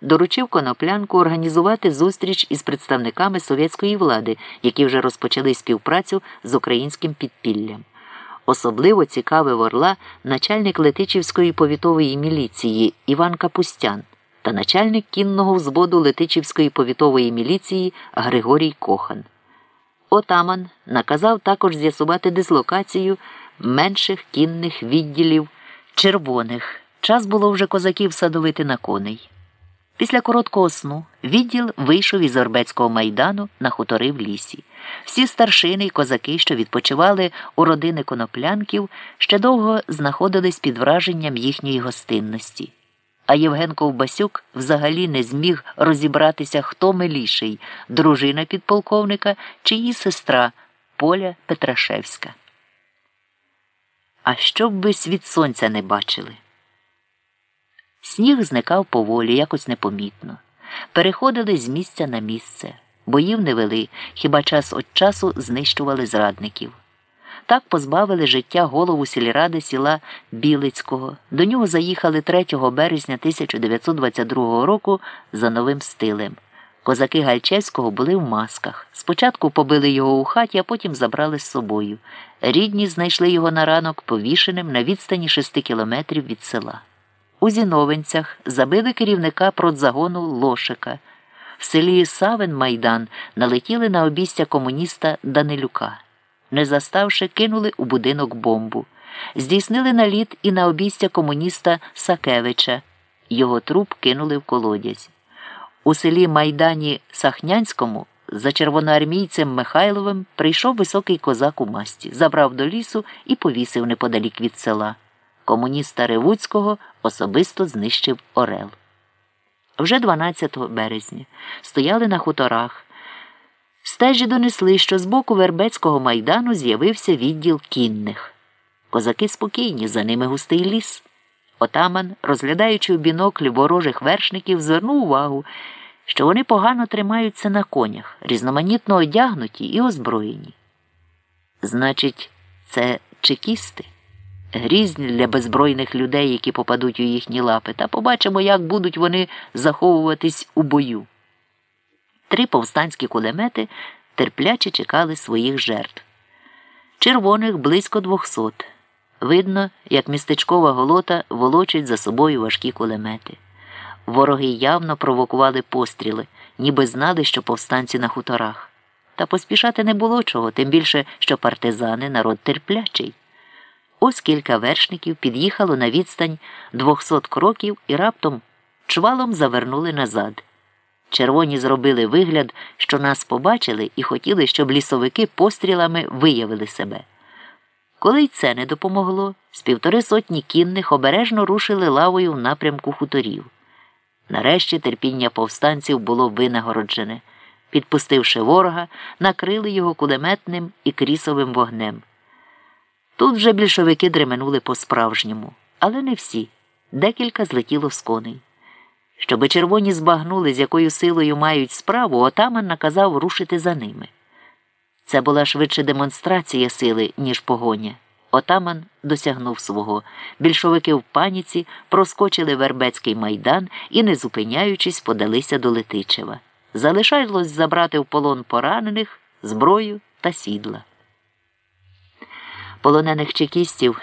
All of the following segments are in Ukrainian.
доручив коноплянку організувати зустріч із представниками совєтської влади, які вже розпочали співпрацю з українським підпіллям. Особливо цікавив Орла начальник Летичівської повітової міліції Іван Капустян та начальник кінного взводу Летичівської повітової міліції Григорій Кохан. Отаман наказав також з'ясувати дислокацію менших кінних відділів червоних. Час було вже козаків садовити на коней. Після короткого сну відділ вийшов із Орбецького майдану на хутори в лісі. Всі старшини й козаки, що відпочивали у родини коноплянків, ще довго знаходились під враженням їхньої гостинності. А Євген Ковбасюк взагалі не зміг розібратися, хто миліший дружина підполковника чи її сестра Поля Петрашевська. А щоб ви світ сонця не бачили. Сніг зникав поволі, якось непомітно. Переходили з місця на місце, боїв не вели, хіба час від часу знищували зрадників. Так позбавили життя голову сільради села Білицького. До нього заїхали 3 березня 1922 року за новим стилем. Козаки Гальчевського були в масках. Спочатку побили його у хаті, а потім забрали з собою. Рідні знайшли його на ранок повішеним на відстані 6 кілометрів від села. У Зіновинцях забили керівника продзагону Лошика. В селі Савин Майдан налетіли на обістя комуніста Данилюка. Не заставши, кинули у будинок бомбу. Здійснили наліт і на обістя комуніста Сакевича. Його труп кинули в колодязь. У селі Майдані Сахнянському за червоноармійцем Михайловим прийшов високий козак у масті, забрав до лісу і повісив неподалік від села. Комуніста Ревуцького особисто знищив Орел. Вже 12 березня стояли на хуторах. Стежі донесли, що з боку Вербецького майдану з'явився відділ кінних. Козаки спокійні, за ними густий ліс. Отаман, розглядаючи у біноклі ворожих вершників, звернув увагу, що вони погано тримаються на конях, різноманітно одягнуті і озброєні. Значить, це чекісти, грізні для беззбройних людей, які попадуть у їхні лапи, та побачимо, як будуть вони заховуватись у бою. Три повстанські кулемети терпляче чекали своїх жертв. Червоних близько двохсот. Видно, як містечкова голота волочить за собою важкі кулемети. Вороги явно провокували постріли, ніби знали, що повстанці на хуторах. Та поспішати не було чого, тим більше, що партизани народ терплячий. Ось кілька вершників під'їхало на відстань двохсот кроків і раптом чвалом завернули назад. Червоні зробили вигляд, що нас побачили і хотіли, щоб лісовики пострілами виявили себе. Коли й це не допомогло, з півтори сотні кінних обережно рушили лавою в напрямку хуторів. Нарешті терпіння повстанців було винагороджене. Підпустивши ворога, накрили його кулеметним і крісовим вогнем. Тут вже більшовики дременули по-справжньому, але не всі. Декілька злетіло з коней. Щоби червоні збагнули, з якою силою мають справу, отаман наказав рушити за ними. Це була швидше демонстрація сили, ніж погоня. Отаман досягнув свого. Більшовики в паніці проскочили Вербецький майдан і, не зупиняючись, подалися до Летичева. Залишалось забрати в полон поранених, зброю та сідла. Полонених чекістів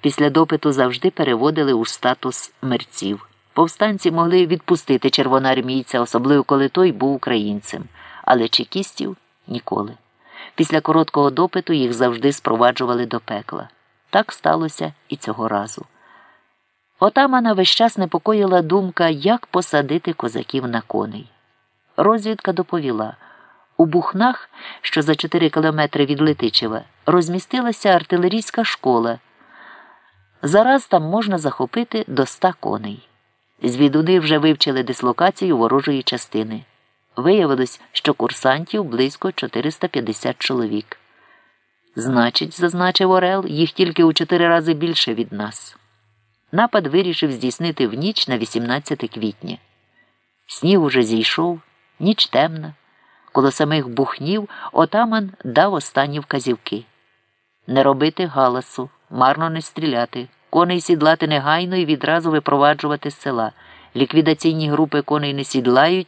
після допиту завжди переводили у статус мерців. Повстанці могли відпустити червоноармійця, особливо коли той був українцем, але чекістів ніколи. Після короткого допиту їх завжди спроваджували до пекла. Так сталося і цього разу. Отамана весь час непокоїла думка, як посадити козаків на коней. Розвідка доповіла у Бухнах, що за 4 кілометри від Летичева, розмістилася артилерійська школа. Зараз там можна захопити до 100 коней. Звідуни вже вивчили дислокацію ворожої частини. Виявилось, що курсантів близько 450 чоловік. Значить, зазначив Орел, їх тільки у чотири рази більше від нас. Напад вирішив здійснити в ніч на 18 квітня. Сніг уже зійшов, ніч темна. Коло самих бухнів отаман дав останні вказівки не робити галасу, марно не стріляти, коней сідлати негайно і відразу випроваджувати з села. Ліквідаційні групи коней не сідлають.